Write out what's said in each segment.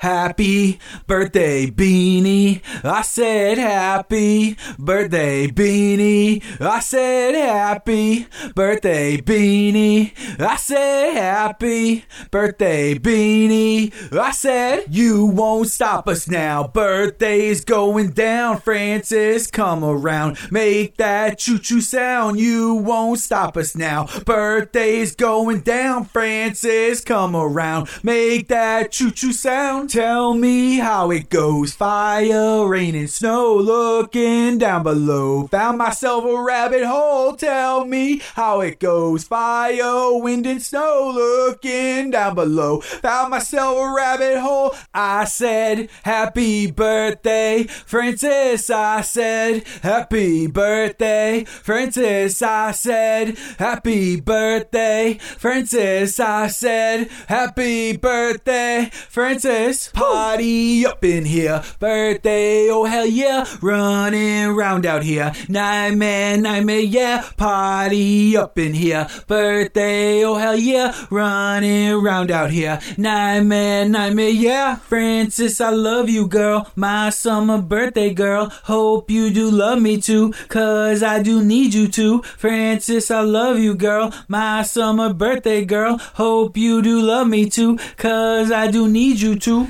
Happy birthday, Beanie. I said happy birthday, Beanie. I said happy birthday, Beanie. I said happy birthday, Beanie. I said you won't stop us now. Birthday's going down, Francis. Come around, make that choo choo sound. You won't stop us now. Birthday's going down, Francis. Come around, make that choo choo sound. Tell me how it goes. Fire, rain, and snow. Looking down below. Found myself a rabbit hole. Tell me how it goes. Fire, wind, and snow. Looking down below. Found myself a rabbit hole. I said, Happy birthday, Francis. I said, Happy birthday, Francis. I said, Happy birthday, Francis. I said, Happy birthday, Francis. Party up in here. Birthday, oh hell yeah. Running round out here. Nightmare, nightmare, yeah. Party up in here. Birthday, oh hell yeah. Running round out here. Nightmare, nightmare, yeah. Francis, I love you, girl. My summer birthday girl. Hope you do love me too. Cause I do need you to. Francis, I love you, girl. My summer birthday girl. Hope you do love me too. Cause I do need you to.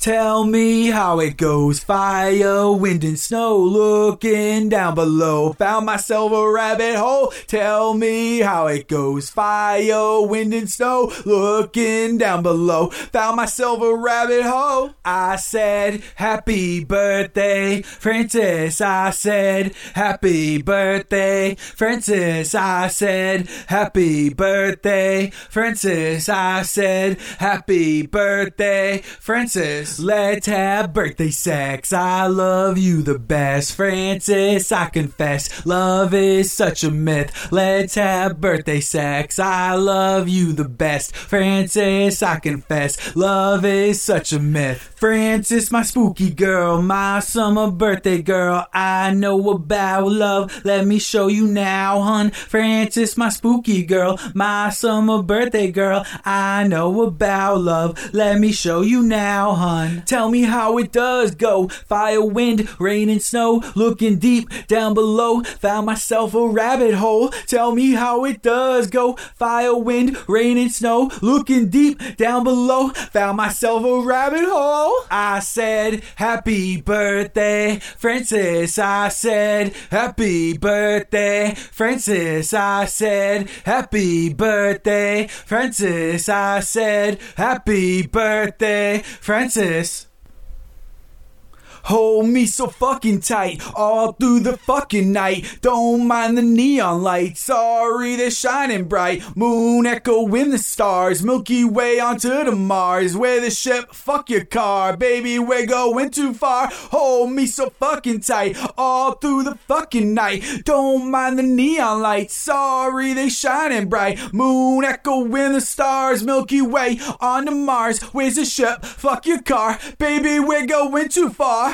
Tell me how it goes. Fire, wind, and snow. Looking down below. Found myself a rabbit hole. Tell me how it goes. Fire, wind, and snow. Looking down below. Found myself a rabbit hole. I said, Happy birthday, Francis. I said, Happy birthday, Francis. I said, Happy birthday, Francis. I said, Happy birthday, Francis. Let's have birthday sex. I love you the best, Francis. I confess, love is such a myth. Let's have birthday sex. I love you the best, Francis. I confess, love is such a myth. Francis, my spooky girl, my summer birthday girl. I know about love. Let me show you now, hun. Francis, my spooky girl, my summer birthday girl. I know about love. Let me show you now, hun. Tell me how it does go. Fire, wind, rain, and snow. Looking deep down below. Found myself a rabbit hole. Tell me how it does go. Fire, wind, rain, and snow. Looking deep down below. Found myself a rabbit hole. I said, Happy birthday, Francis. I said, Happy birthday, Francis. I said, Happy birthday, Francis. I said, Happy birthday, Francis this. Hold me so fucking tight all through the fucking night. Don't mind the neon lights. Sorry, they're shining bright. Moon echo in the stars. Milky Way onto the Mars. Where the ship, fuck your car. Baby, we're going too far. Hold me so fucking tight all through the fucking night. Don't mind the neon lights. Sorry, they're shining bright. Moon echo in the stars. Milky Way onto Mars. Where's the ship? Fuck your car. Baby, we're going too far.